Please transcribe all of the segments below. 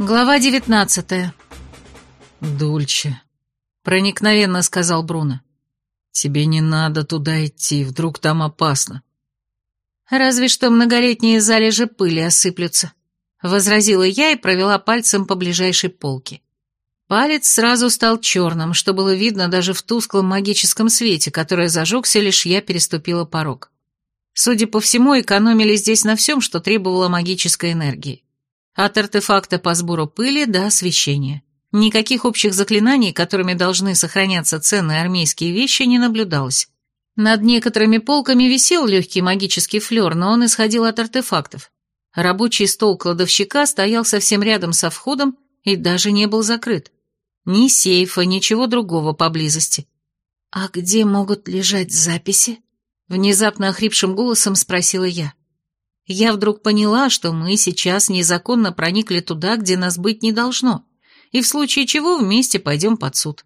Глава девятнадцатая. «Дульче», — проникновенно сказал Бруно. «Тебе не надо туда идти, вдруг там опасно». «Разве что многолетние залежи пыли осыплются», — возразила я и провела пальцем по ближайшей полке. Палец сразу стал черным, что было видно даже в тусклом магическом свете, который зажегся, лишь я переступила порог. Судя по всему, экономили здесь на всем, что требовало магической энергии. От артефакта по сбору пыли до освещения. Никаких общих заклинаний, которыми должны сохраняться ценные армейские вещи, не наблюдалось. Над некоторыми полками висел легкий магический флер, но он исходил от артефактов. Рабочий стол кладовщика стоял совсем рядом со входом и даже не был закрыт. Ни сейфа, ничего другого поблизости. «А где могут лежать записи?» Внезапно охрипшим голосом спросила я. Я вдруг поняла, что мы сейчас незаконно проникли туда, где нас быть не должно, и в случае чего вместе пойдем под суд.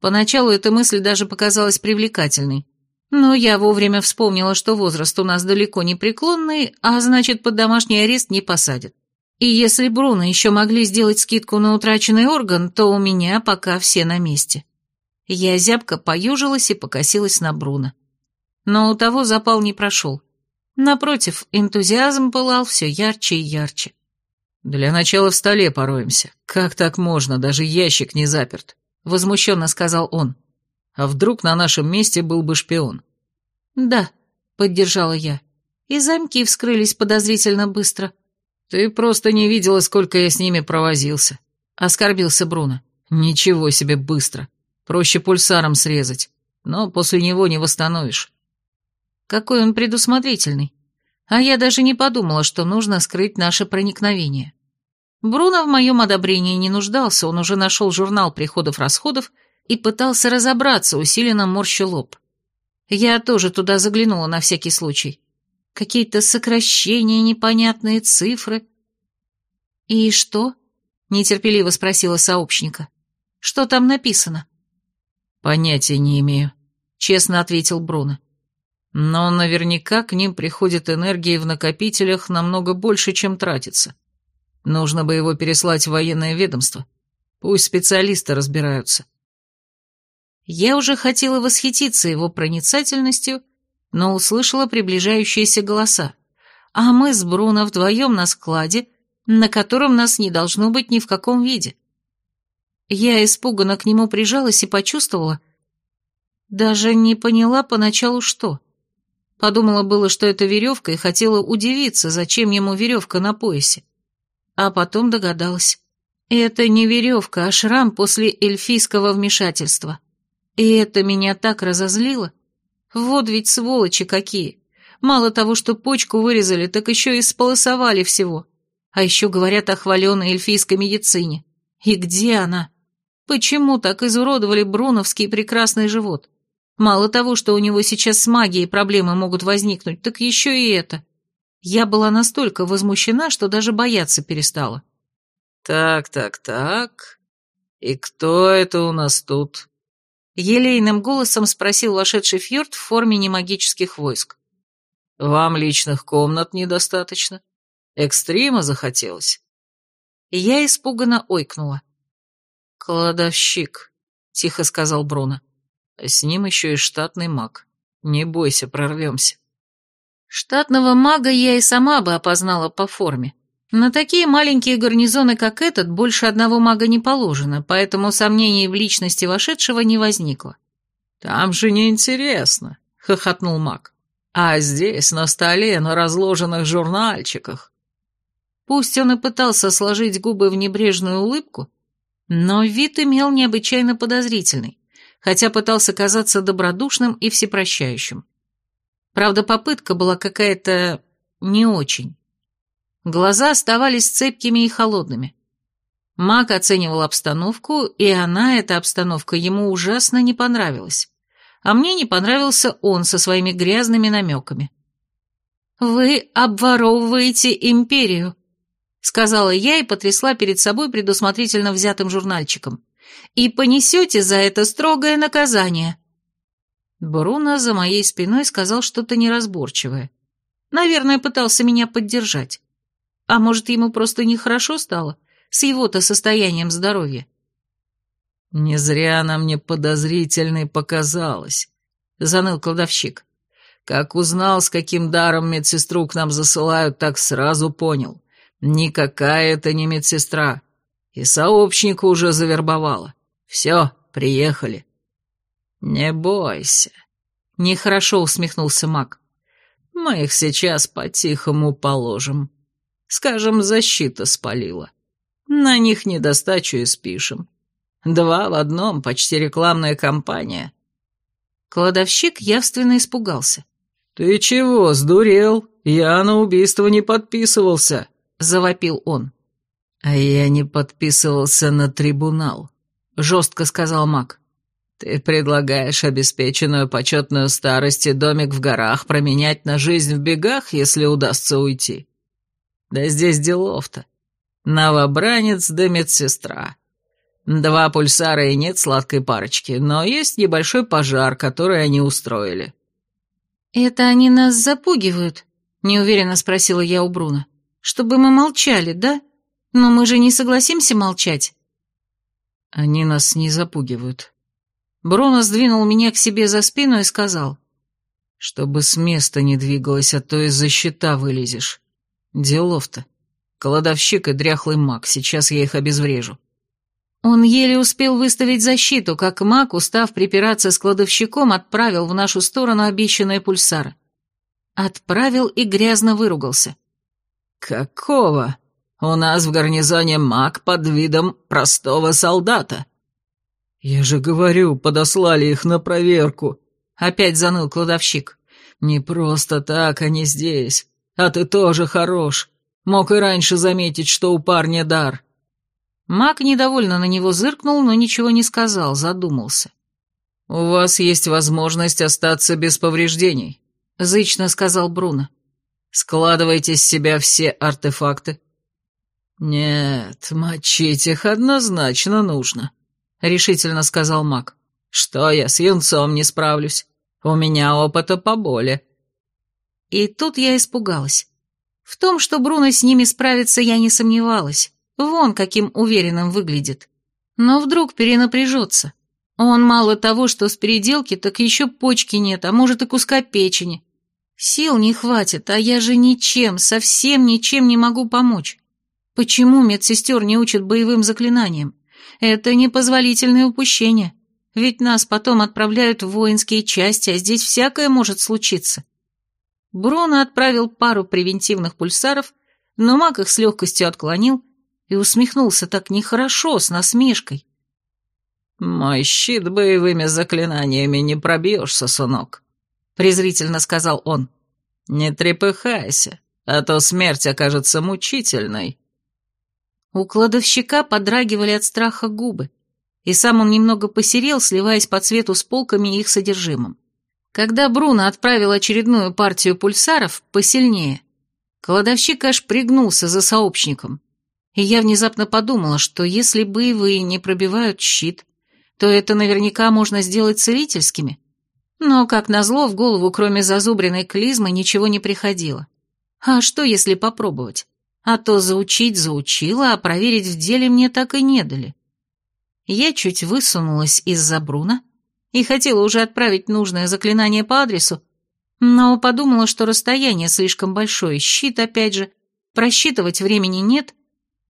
Поначалу эта мысль даже показалась привлекательной, но я вовремя вспомнила, что возраст у нас далеко не преклонный, а значит, под домашний арест не посадят. И если Бруно еще могли сделать скидку на утраченный орган, то у меня пока все на месте. Я зябко поюжилась и покосилась на Бруно. Но у того запал не прошел. Напротив, энтузиазм пылал все ярче и ярче. «Для начала в столе пороемся. Как так можно? Даже ящик не заперт», — возмущенно сказал он. «А вдруг на нашем месте был бы шпион?» «Да», — поддержала я. И замки вскрылись подозрительно быстро. «Ты просто не видела, сколько я с ними провозился», — оскорбился Бруно. «Ничего себе быстро. Проще пульсаром срезать. Но после него не восстановишь». Какой он предусмотрительный. А я даже не подумала, что нужно скрыть наше проникновение. Бруно в моем одобрении не нуждался, он уже нашел журнал приходов-расходов и пытался разобраться, усиленно морща лоб. Я тоже туда заглянула на всякий случай. Какие-то сокращения, непонятные цифры. «И что?» — нетерпеливо спросила сообщника. «Что там написано?» «Понятия не имею», — честно ответил Бруно. Но наверняка к ним приходит энергии в накопителях намного больше, чем тратится. Нужно бы его переслать в военное ведомство. Пусть специалисты разбираются. Я уже хотела восхититься его проницательностью, но услышала приближающиеся голоса. А мы с Бруно вдвоем на складе, на котором нас не должно быть ни в каком виде. Я испуганно к нему прижалась и почувствовала, даже не поняла поначалу, что. Подумала было, что это веревка, и хотела удивиться, зачем ему веревка на поясе. А потом догадалась. Это не веревка, а шрам после эльфийского вмешательства. И это меня так разозлило. Вот ведь сволочи какие. Мало того, что почку вырезали, так еще и сполосовали всего. А еще говорят о хваленой эльфийской медицине. И где она? Почему так изуродовали Бруновский прекрасный живот? Мало того, что у него сейчас с магией проблемы могут возникнуть, так еще и это. Я была настолько возмущена, что даже бояться перестала. «Так, так, так. И кто это у нас тут?» Елейным голосом спросил вошедший Фьорд в форме немагических войск. «Вам личных комнат недостаточно? Экстрима захотелось?» Я испуганно ойкнула. «Кладовщик», — тихо сказал Бруно. С ним еще и штатный маг. Не бойся, прорвемся. Штатного мага я и сама бы опознала по форме. На такие маленькие гарнизоны, как этот, больше одного мага не положено, поэтому сомнений в личности вошедшего не возникло. «Там же неинтересно», — хохотнул маг. «А здесь, на столе, на разложенных журнальчиках». Пусть он и пытался сложить губы в небрежную улыбку, но вид имел необычайно подозрительный хотя пытался казаться добродушным и всепрощающим. Правда, попытка была какая-то не очень. Глаза оставались цепкими и холодными. Мак оценивал обстановку, и она, эта обстановка, ему ужасно не понравилась. А мне не понравился он со своими грязными намеками. «Вы обворовываете империю», — сказала я и потрясла перед собой предусмотрительно взятым журнальчиком и понесете за это строгое наказание». Бруно за моей спиной сказал что-то неразборчивое. Наверное, пытался меня поддержать. А может, ему просто нехорошо стало? с его-то состоянием здоровья. «Не зря она мне подозрительной показалась», — заныл кладовщик. «Как узнал, с каким даром медсестру к нам засылают, так сразу понял. Никакая это не медсестра. И сообщника уже завербовала. Все, приехали». «Не бойся», — нехорошо усмехнулся маг. «Мы их сейчас по-тихому положим. Скажем, защита спалила. На них недостачу и спишем. Два в одном, почти рекламная кампания». Кладовщик явственно испугался. «Ты чего, сдурел? Я на убийство не подписывался», — завопил он. «А я не подписывался на трибунал», — жестко сказал маг. «Ты предлагаешь обеспеченную почетную старость и домик в горах променять на жизнь в бегах, если удастся уйти? Да здесь делов-то. Новобранец да медсестра. Два пульсара и нет сладкой парочки, но есть небольшой пожар, который они устроили». «Это они нас запугивают?» — неуверенно спросила я у Бруна. «Чтобы мы молчали, да? Но мы же не согласимся молчать». «Они нас не запугивают». Бруно сдвинул меня к себе за спину и сказал. «Чтобы с места не двигалось, а то из-за щита вылезешь. Делов-то. Кладовщик и дряхлый маг, сейчас я их обезврежу». Он еле успел выставить защиту, как маг, устав припираться с кладовщиком, отправил в нашу сторону обещанные пульсары. Отправил и грязно выругался. «Какого? У нас в гарнизоне маг под видом простого солдата». «Я же говорю, подослали их на проверку», — опять заныл кладовщик. «Не просто так они здесь. А ты тоже хорош. Мог и раньше заметить, что у парня дар». Маг недовольно на него зыркнул, но ничего не сказал, задумался. «У вас есть возможность остаться без повреждений», — зычно сказал Бруно. «Складывайте с себя все артефакты». «Нет, мочить их однозначно нужно», — решительно сказал маг. «Что я с юнцом не справлюсь? У меня опыта поболе». И тут я испугалась. В том, что Бруно с ними справится, я не сомневалась. Вон каким уверенным выглядит. Но вдруг перенапряжется. Он мало того, что с переделки, так еще почки нет, а может и куска печени. Сил не хватит, а я же ничем, совсем ничем не могу помочь. Почему медсестер не учат боевым заклинаниям? Это непозволительное упущение. Ведь нас потом отправляют в воинские части, а здесь всякое может случиться. Бруно отправил пару превентивных пульсаров, но маг их с легкостью отклонил и усмехнулся так нехорошо, с насмешкой. «Мой щит боевыми заклинаниями не пробьешь, сосунок», — презрительно сказал он. «Не трепыхайся, а то смерть окажется мучительной». У кладовщика подрагивали от страха губы, и сам он немного посерел, сливаясь по цвету с полками и их содержимым. Когда Бруно отправил очередную партию пульсаров, посильнее, кладовщик аж пригнулся за сообщником и я внезапно подумала, что если боевые не пробивают щит, то это наверняка можно сделать целительскими. Но, как назло, в голову, кроме зазубренной клизмы, ничего не приходило. А что, если попробовать? А то заучить заучила, а проверить в деле мне так и не дали. Я чуть высунулась из-за Бруна и хотела уже отправить нужное заклинание по адресу, но подумала, что расстояние слишком большое, щит опять же, просчитывать времени нет,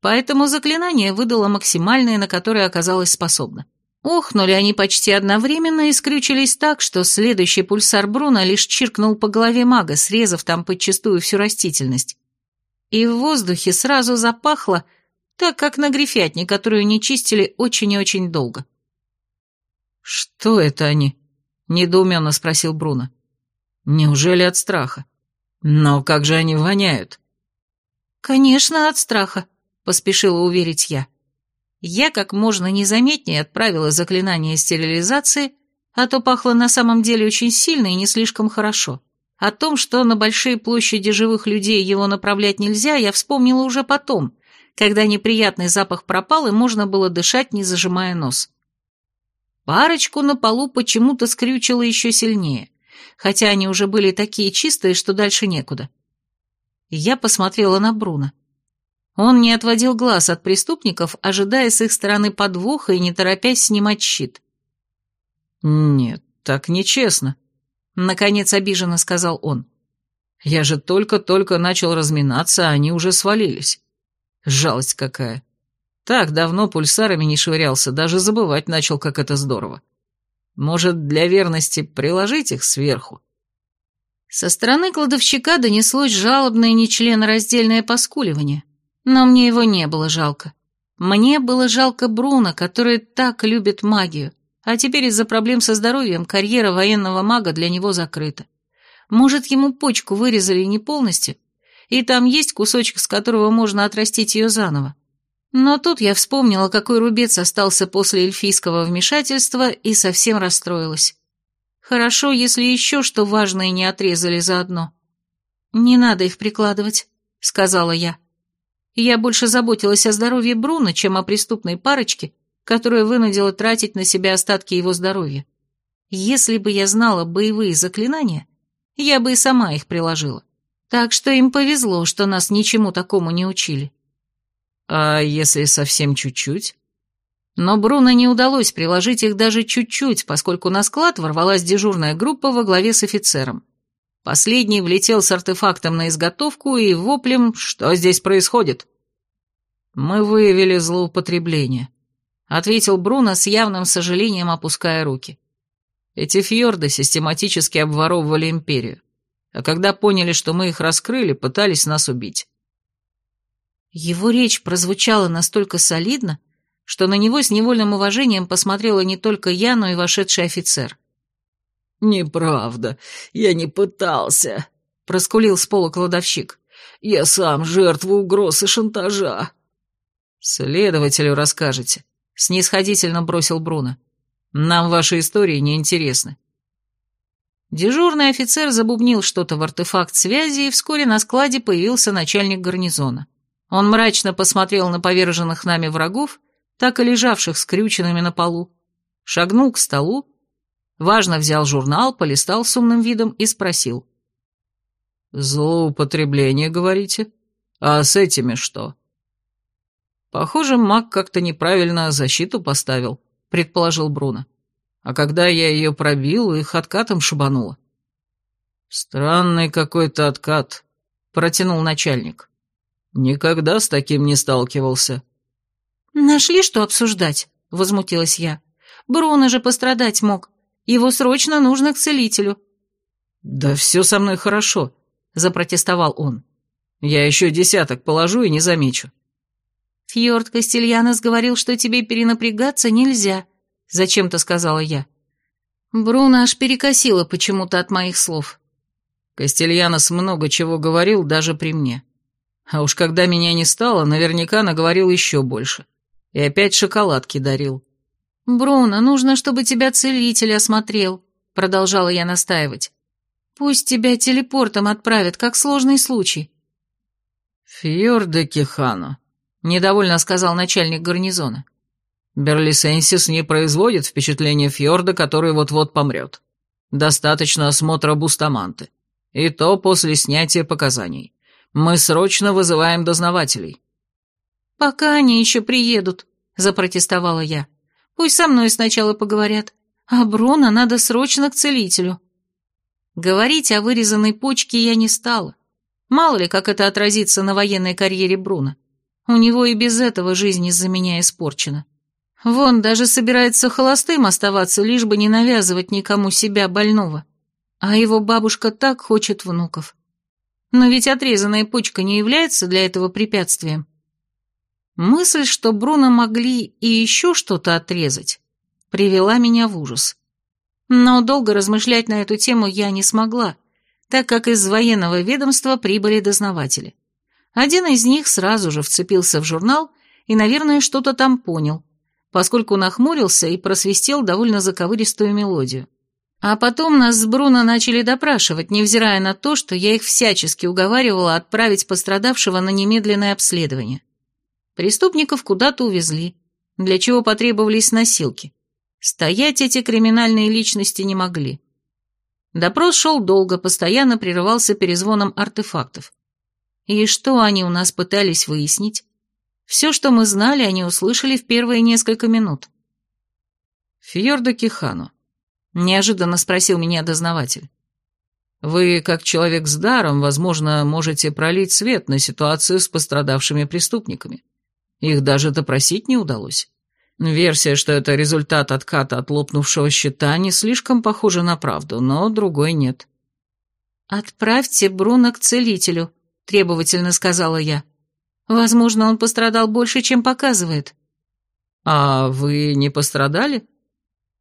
поэтому заклинание выдало максимальное, на которое оказалось способна. Охнули они почти одновременно и скрючились так, что следующий пульсар Бруна лишь чиркнул по голове мага, срезав там подчистую всю растительность. И в воздухе сразу запахло, так как на грифятне, которую не чистили очень и очень долго. «Что это они?» — недоуменно спросил Бруно. «Неужели от страха? Но как же они воняют?» «Конечно, от страха», поспешила уверить я. Я как можно незаметнее отправила заклинание стерилизации, а то пахло на самом деле очень сильно и не слишком хорошо. О том, что на большие площади живых людей его направлять нельзя, я вспомнила уже потом, когда неприятный запах пропал и можно было дышать, не зажимая нос. Парочку на полу почему-то скрючило еще сильнее, хотя они уже были такие чистые, что дальше некуда. Я посмотрела на Бруно. Он не отводил глаз от преступников, ожидая с их стороны подвоха и не торопясь снимать щит. «Нет, так нечестно», — наконец обиженно сказал он. «Я же только-только начал разминаться, а они уже свалились. Жалость какая. Так давно пульсарами не швырялся, даже забывать начал, как это здорово. Может, для верности приложить их сверху?» Со стороны кладовщика донеслось жалобное нечленораздельное поскуливание, но мне его не было жалко. Мне было жалко Бруно, который так любит магию, а теперь из-за проблем со здоровьем карьера военного мага для него закрыта. Может, ему почку вырезали не полностью, и там есть кусочек, с которого можно отрастить ее заново. Но тут я вспомнила, какой рубец остался после эльфийского вмешательства, и совсем расстроилась. Хорошо, если еще что важное не отрезали заодно. «Не надо их прикладывать», — сказала я. Я больше заботилась о здоровье Бруно, чем о преступной парочке, которая вынудила тратить на себя остатки его здоровья. Если бы я знала боевые заклинания, я бы и сама их приложила. Так что им повезло, что нас ничему такому не учили. А если совсем чуть-чуть? Но Бруно не удалось приложить их даже чуть-чуть, поскольку на склад ворвалась дежурная группа во главе с офицером. Последний влетел с артефактом на изготовку и воплем «Что здесь происходит?» «Мы выявили злоупотребление», — ответил Бруно с явным сожалением, опуская руки. «Эти фьорды систематически обворовывали империю, а когда поняли, что мы их раскрыли, пытались нас убить». Его речь прозвучала настолько солидно, что на него с невольным уважением посмотрела не только я, но и вошедший офицер. «Неправда, я не пытался», — проскулил с пола кладовщик. «Я сам жертва угроз и шантажа». «Следователю расскажете», — снисходительно бросил Бруно. «Нам ваши истории не интересны». Дежурный офицер забубнил что-то в артефакт связи, и вскоре на складе появился начальник гарнизона. Он мрачно посмотрел на поверженных нами врагов так и лежавших скрюченными на полу, шагнул к столу, важно взял журнал, полистал с умным видом и спросил. «Злоупотребление, говорите? А с этими что?» «Похоже, маг как-то неправильно защиту поставил», — предположил Бруно. «А когда я ее пробил, их откатом шибануло». «Странный какой-то откат», — протянул начальник. «Никогда с таким не сталкивался». «Нашли, что обсуждать?» — возмутилась я. «Бруно же пострадать мог. Его срочно нужно к целителю». «Да все со мной хорошо», — запротестовал он. «Я еще десяток положу и не замечу». «Фьорд Кастельянос говорил, что тебе перенапрягаться нельзя», — зачем-то сказала я. Бруно аж перекосило почему-то от моих слов. Кастельянос много чего говорил даже при мне. А уж когда меня не стало, наверняка наговорил еще больше. И опять шоколадки дарил. «Бруно, нужно, чтобы тебя целитель осмотрел», — продолжала я настаивать. «Пусть тебя телепортом отправят, как сложный случай». «Фьорде Кихано», — недовольно сказал начальник гарнизона. «Берлисенсис не производит впечатления Фьорда, который вот-вот помрет. Достаточно осмотра Бустаманты. И то после снятия показаний. Мы срочно вызываем дознавателей». «Пока они еще приедут», — запротестовала я. «Пусть со мной сначала поговорят, а Брона надо срочно к целителю». Говорить о вырезанной почке я не стала. Мало ли, как это отразится на военной карьере Бруна. У него и без этого жизнь из-за меня испорчена. Вон, даже собирается холостым оставаться, лишь бы не навязывать никому себя больного. А его бабушка так хочет внуков. Но ведь отрезанная почка не является для этого препятствием. Мысль, что Бруно могли и еще что-то отрезать, привела меня в ужас. Но долго размышлять на эту тему я не смогла, так как из военного ведомства прибыли дознаватели. Один из них сразу же вцепился в журнал и, наверное, что-то там понял, поскольку нахмурился и просвистел довольно заковыристую мелодию. А потом нас с Бруно начали допрашивать, невзирая на то, что я их всячески уговаривала отправить пострадавшего на немедленное обследование. Преступников куда-то увезли, для чего потребовались носилки. Стоять эти криминальные личности не могли. Допрос шел долго, постоянно прерывался перезвоном артефактов. И что они у нас пытались выяснить? Все, что мы знали, они услышали в первые несколько минут. «Фьорда Кихану», — неожиданно спросил меня дознаватель. «Вы, как человек с даром, возможно, можете пролить свет на ситуацию с пострадавшими преступниками. Их даже допросить не удалось. Версия, что это результат отката от лопнувшего щита, не слишком похожа на правду, но другой нет». «Отправьте Бруно к целителю», — требовательно сказала я. «Возможно, он пострадал больше, чем показывает». «А вы не пострадали?»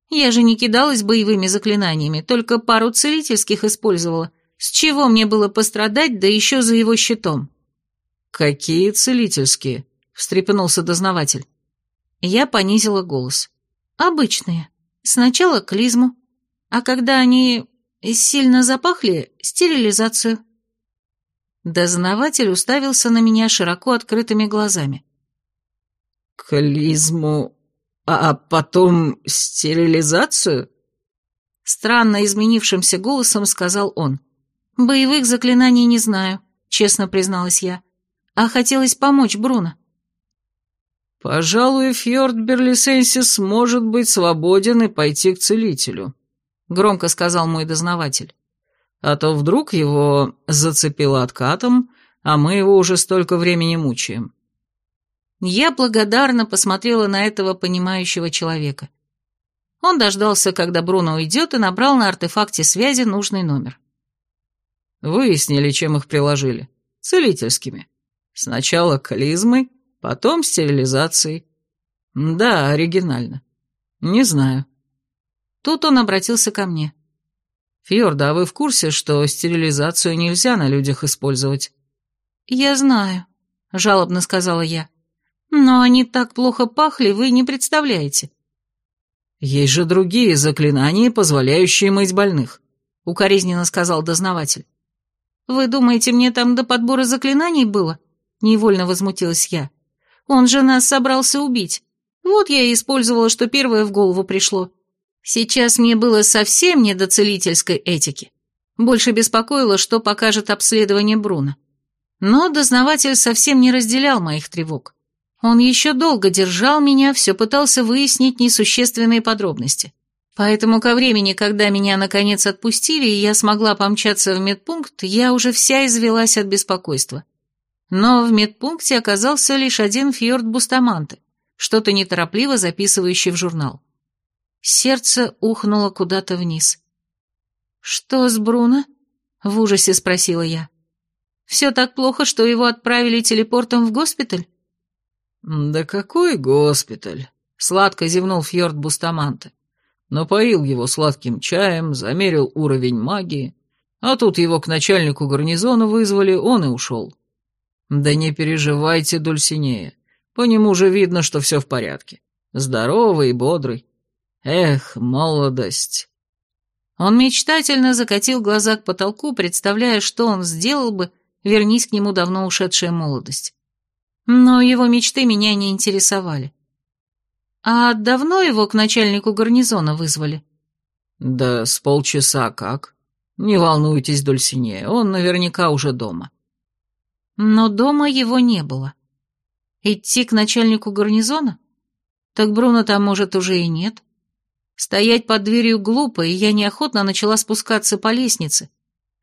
Я же не кидалась боевыми заклинаниями, только пару целительских использовала. С чего мне было пострадать, да еще за его щитом? «Какие целительские?» — встрепенулся дознаватель. Я понизила голос. «Обычные. Сначала клизму, а когда они сильно запахли, стерилизацию». Дознаватель уставился на меня широко открытыми глазами. «Клизму а, а потом стерилизацию? Странно изменившимся голосом сказал он. Боевых заклинаний не знаю, честно призналась я. А хотелось помочь Бруно. Пожалуй, Фьорд Берлисенсис может быть свободен и пойти к целителю, громко сказал мой дознаватель. А то вдруг его зацепило откатом, а мы его уже столько времени мучаем. Я благодарно посмотрела на этого понимающего человека. Он дождался, когда Бруно уйдет, и набрал на артефакте связи нужный номер. Выяснили, чем их приложили. Целительскими. Сначала клизмой, потом стерилизацией. Да, оригинально. Не знаю. Тут он обратился ко мне. Фьорда, а вы в курсе, что стерилизацию нельзя на людях использовать? Я знаю, жалобно сказала я. Но они так плохо пахли, вы не представляете. Есть же другие заклинания, позволяющие мыть больных, укоризненно сказал дознаватель. Вы думаете, мне там до подбора заклинаний было? Невольно возмутилась я. Он же нас собрался убить. Вот я и использовала, что первое в голову пришло. Сейчас мне было совсем не до целительской этики. Больше беспокоило, что покажет обследование Бруно. Но дознаватель совсем не разделял моих тревог. Он еще долго держал меня, все пытался выяснить несущественные подробности. Поэтому ко времени, когда меня наконец отпустили, и я смогла помчаться в медпункт, я уже вся извелась от беспокойства. Но в медпункте оказался лишь один фьорд Бустаманте, что-то неторопливо записывающий в журнал. Сердце ухнуло куда-то вниз. «Что с Бруно?» — в ужасе спросила я. «Все так плохо, что его отправили телепортом в госпиталь?» «Да какой госпиталь?» — сладко зевнул Фьорд Бустаманте. Напоил его сладким чаем, замерил уровень магии, а тут его к начальнику гарнизона вызвали, он и ушел. «Да не переживайте, Дульсинея, по нему же видно, что все в порядке. Здоровый и бодрый. Эх, молодость!» Он мечтательно закатил глаза к потолку, представляя, что он сделал бы, вернись к нему давно ушедшая молодость. Но его мечты меня не интересовали. А давно его к начальнику гарнизона вызвали? Да с полчаса как. Не волнуйтесь, Дульсинея, он наверняка уже дома. Но дома его не было. Идти к начальнику гарнизона? Так Бруно там, может, уже и нет. Стоять под дверью глупо, и я неохотно начала спускаться по лестнице,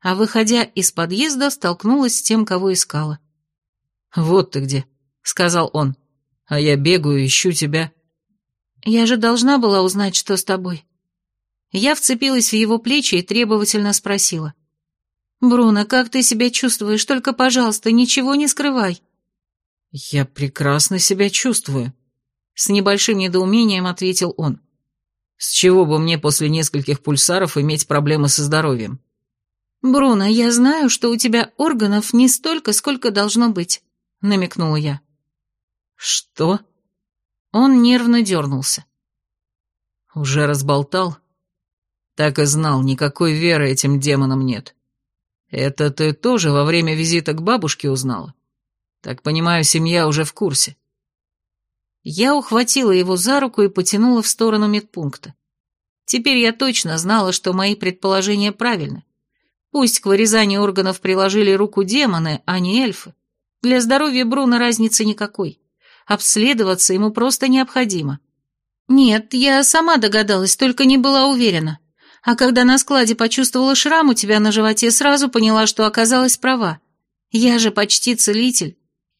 а, выходя из подъезда, столкнулась с тем, кого искала. «Вот ты где», сказал он. «А я бегаю, ищу тебя». «Я же должна была узнать, что с тобой». Я вцепилась в его плечи и требовательно спросила. «Бруно, как ты себя чувствуешь? Только, пожалуйста, ничего не скрывай». «Я прекрасно себя чувствую», — с небольшим недоумением ответил он. «С чего бы мне после нескольких пульсаров иметь проблемы со здоровьем?» «Бруно, я знаю, что у тебя органов не столько, сколько должно быть», — намекнула я. «Что?» Он нервно дернулся. «Уже разболтал?» «Так и знал, никакой веры этим демонам нет. Это ты тоже во время визита к бабушке узнала? Так понимаю, семья уже в курсе». Я ухватила его за руку и потянула в сторону медпункта. Теперь я точно знала, что мои предположения правильны. Пусть к вырезанию органов приложили руку демоны, а не эльфы. Для здоровья Бруна разницы никакой. Обследоваться ему просто необходимо. Нет, я сама догадалась, только не была уверена. А когда на складе почувствовала шрам у тебя на животе, сразу поняла, что оказалась права. Я же почти целитель.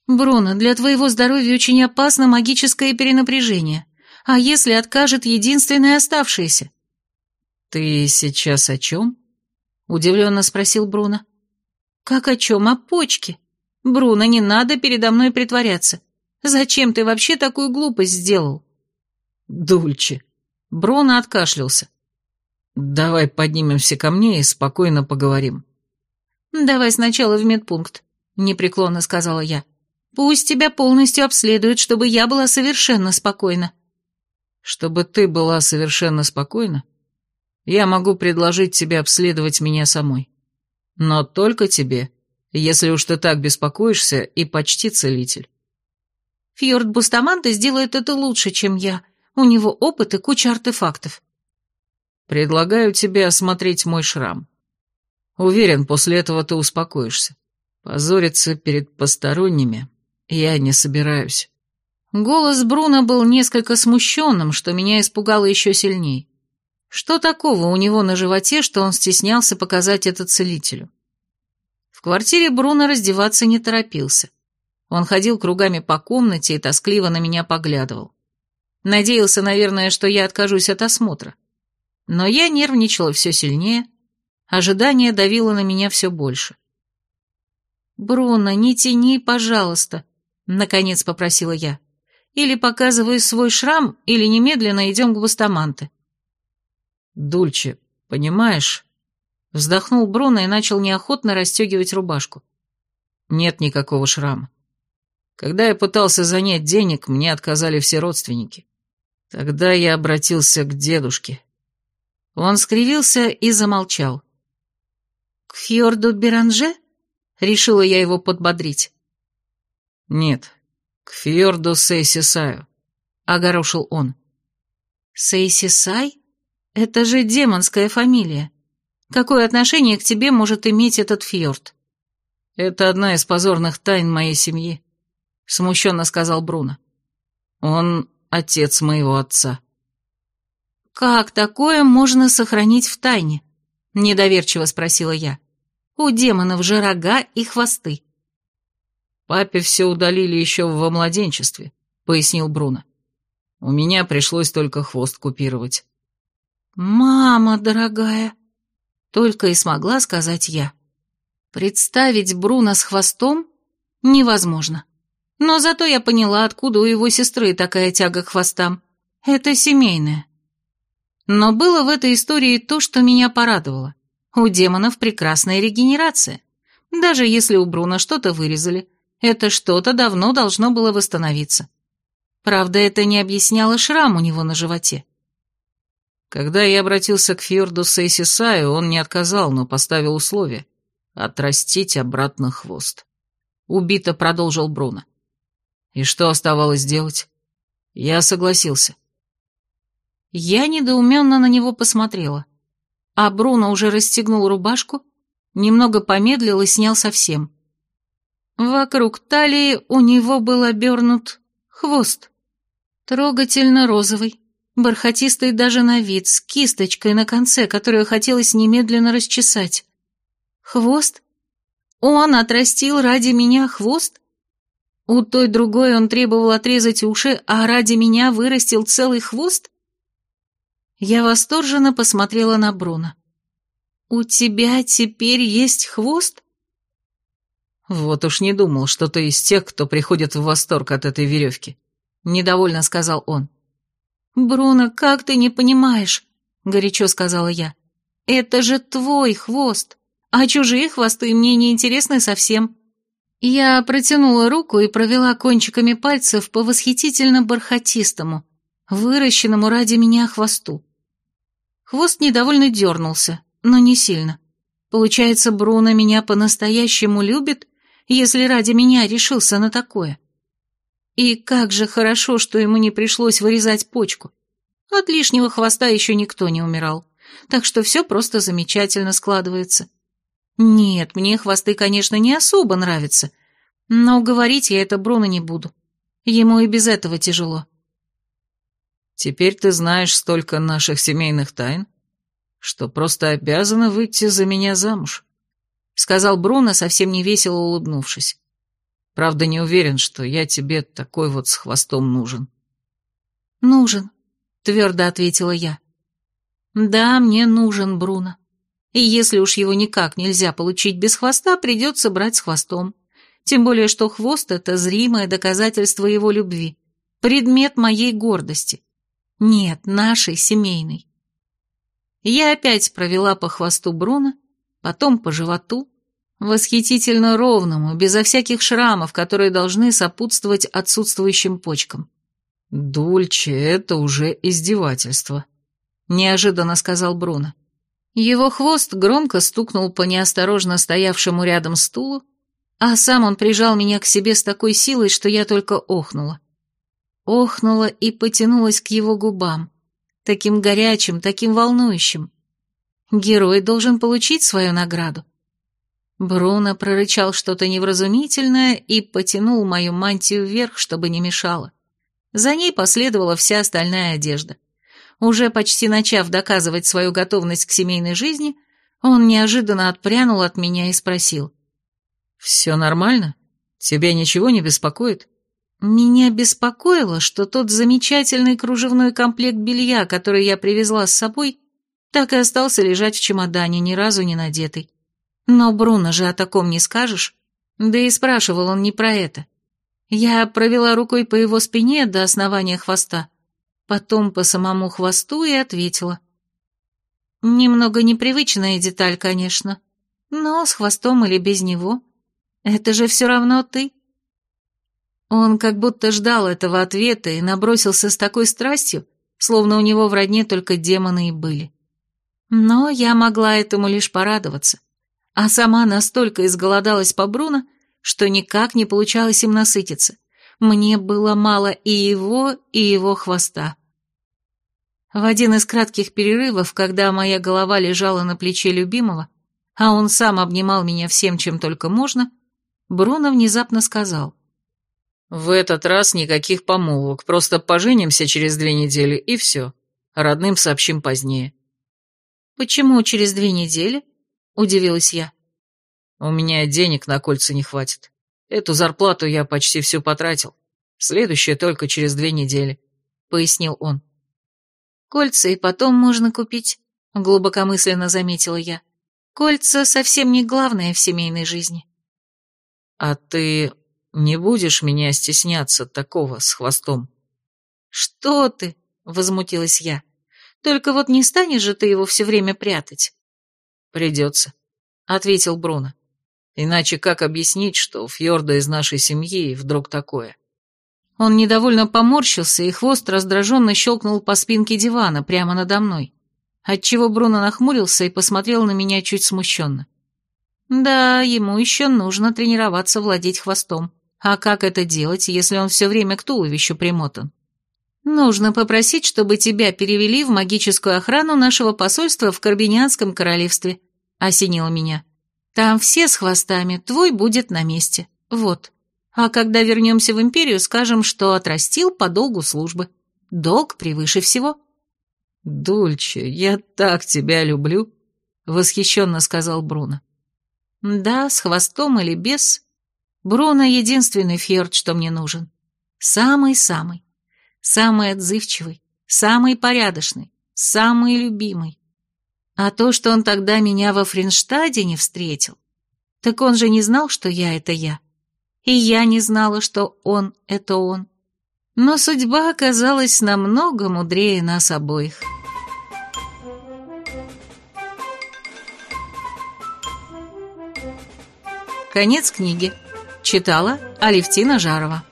Бруно, для твоего здоровья очень опасно магическое перенапряжение. А если откажет единственное оставшееся? Ты сейчас о чем? Удивленно спросил Бруно. Как о чем? О почке. Бруно, не надо передо мной притворяться. Зачем ты вообще такую глупость сделал? Дульче. Бруно откашлялся. Давай поднимемся ко мне и спокойно поговорим. Давай сначала в медпункт, непреклонно сказала я. Пусть тебя полностью обследуют, чтобы я была совершенно спокойна. Чтобы ты была совершенно спокойна, я могу предложить тебе обследовать меня самой. Но только тебе, если уж ты так беспокоишься и почти целитель. Фьорд Бустаманте сделает это лучше, чем я. У него опыт и куча артефактов. Предлагаю тебе осмотреть мой шрам. Уверен, после этого ты успокоишься. Позориться перед посторонними я не собираюсь. Голос Бруно был несколько смущенным, что меня испугало еще сильней. Что такого у него на животе, что он стеснялся показать это целителю? В квартире Бруно раздеваться не торопился. Он ходил кругами по комнате и тоскливо на меня поглядывал. Надеялся, наверное, что я откажусь от осмотра. Но я нервничала все сильнее, ожидание давило на меня все больше. «Бруно, не тяни, пожалуйста», — наконец попросила я. «Или показывай свой шрам, или немедленно идем к Бустаманте». «Дульче, понимаешь?» Вздохнул Бруно и начал неохотно расстегивать рубашку. «Нет никакого шрама. Когда я пытался занять денег, мне отказали все родственники. Тогда я обратился к дедушке». Он скривился и замолчал. «К фьорду Беранже?» — решила я его подбодрить. «Нет, к фьорду Сейсисаю», — огорошил он. «Сейсисай? Это же демонская фамилия. Какое отношение к тебе может иметь этот фьорд?» «Это одна из позорных тайн моей семьи», — смущенно сказал Бруно. «Он отец моего отца». «Как такое можно сохранить в тайне?» — недоверчиво спросила я. «У демонов же рога и хвосты». «Папе все удалили еще во младенчестве», — пояснил Бруно. «У меня пришлось только хвост купировать». «Мама дорогая», — только и смогла сказать я. Представить Бруно с хвостом невозможно. Но зато я поняла, откуда у его сестры такая тяга к хвостам. Это семейное. Но было в этой истории то, что меня порадовало. У демонов прекрасная регенерация. Даже если у Бруно что-то вырезали, это что-то давно должно было восстановиться. Правда, это не объясняло шрам у него на животе. Когда я обратился к Фьорду Сейсисаю, он не отказал, но поставил условие — отрастить обратно хвост. Убито продолжил Бруно. И что оставалось делать? Я согласился. Я недоуменно на него посмотрела. А Бруно уже расстегнул рубашку, немного помедлил и снял совсем. Вокруг талии у него был обернут хвост. Трогательно розовый, бархатистый даже на вид, с кисточкой на конце, которую хотелось немедленно расчесать. Хвост? Он отрастил ради меня хвост? У той другой он требовал отрезать уши, а ради меня вырастил целый хвост? Я восторженно посмотрела на Бруно. «У тебя теперь есть хвост?» «Вот уж не думал, что ты из тех, кто приходит в восторг от этой веревки», — недовольно сказал он. «Бруно, как ты не понимаешь?» — горячо сказала я. «Это же твой хвост, а чужие хвосты мне не интересны совсем». Я протянула руку и провела кончиками пальцев по восхитительно бархатистому, выращенному ради меня хвосту. Хвост недовольно дернулся, но не сильно. Получается, Бруно меня по-настоящему любит если ради меня решился на такое. И как же хорошо, что ему не пришлось вырезать почку. От лишнего хвоста еще никто не умирал, так что все просто замечательно складывается. Нет, мне хвосты, конечно, не особо нравятся, но говорить я это Бруно не буду. Ему и без этого тяжело. Теперь ты знаешь столько наших семейных тайн, что просто обязана выйти за меня замуж», — сказал Бруно, совсем невесело улыбнувшись. «Правда, не уверен, что я тебе такой вот с хвостом нужен». «Нужен», — твердо ответила я. «Да, мне нужен Бруно. И если уж его никак нельзя получить без хвоста, придется брать с хвостом. Тем более, что хвост — это зримое доказательство его любви, предмет моей гордости. Нет, нашей семейной. Я опять провела по хвосту Бруно, потом по животу, восхитительно ровному, безо всяких шрамов, которые должны сопутствовать отсутствующим почкам. «Дульче, это уже издевательство», — неожиданно сказал Бруно. Его хвост громко стукнул по неосторожно стоявшему рядом стулу, а сам он прижал меня к себе с такой силой, что я только охнула. Охнула и потянулась к его губам, таким горячим, таким волнующим. Герой должен получить свою награду. Бруно прорычал что-то невразумительное и потянул мою мантию вверх, чтобы не мешало. За ней последовала вся остальная одежда. Уже почти начав доказывать свою готовность к семейной жизни, он неожиданно отпрянул от меня и спросил. «Все нормально? Тебя ничего не беспокоит?» Меня беспокоило, что тот замечательный кружевной комплект белья, который я привезла с собой, так и остался лежать в чемодане, ни разу не надетый. Но Бруно же о таком не скажешь. Да и спрашивал он не про это. Я провела рукой по его спине до основания хвоста, потом по самому хвосту и ответила. Немного непривычная деталь, конечно, но с хвостом или без него. Это же все равно ты. Он как будто ждал этого ответа и набросился с такой страстью, словно у него в родне только демоны и были. Но я могла этому лишь порадоваться, а сама настолько изголодалась по Бруно, что никак не получалось им насытиться. Мне было мало и его, и его хвоста. В один из кратких перерывов, когда моя голова лежала на плече любимого, а он сам обнимал меня всем, чем только можно, Бруно внезапно сказал — в этот раз никаких помолвок, просто поженимся через две недели и все. Родным сообщим позднее. Почему через две недели? Удивилась я. У меня денег на кольца не хватит. Эту зарплату я почти всю потратил. Следующее только через две недели, пояснил он. Кольца и потом можно купить, глубокомысленно заметила я. Кольца совсем не главное в семейной жизни. А ты не будешь меня стесняться такого с хвостом?» «Что ты?» — возмутилась я. «Только вот не станешь же ты его все время прятать?» «Придется», — ответил Бруно. «Иначе как объяснить, что у Фьорда из нашей семьи вдруг такое?» Он недовольно поморщился, и хвост раздраженно щелкнул по спинке дивана прямо надо мной, отчего Бруно нахмурился и посмотрел на меня чуть смущенно. «Да, ему еще нужно тренироваться владеть хвостом». А как это делать, если он все время к туловищу примотан? Нужно попросить, чтобы тебя перевели в магическую охрану нашего посольства в Карбинянском королевстве, осенило меня. Там все с хвостами, твой будет на месте. Вот. А когда вернемся в империю, скажем, что отрастил по долгу службы. Долг превыше всего. «Дульче, я так тебя люблю», — восхищенно сказал Бруно. «Да, с хвостом или без, Бруно — единственный фьорд, что мне нужен. Самый-самый. Самый отзывчивый, самый порядочный, самый любимый. А то, что он тогда меня во Фринштаде не встретил, так он же не знал, что я — это я. И я не знала, что он — это он. Но судьба оказалась намного мудрее нас обоих. Конец книги. Читала Алевтина Жарова.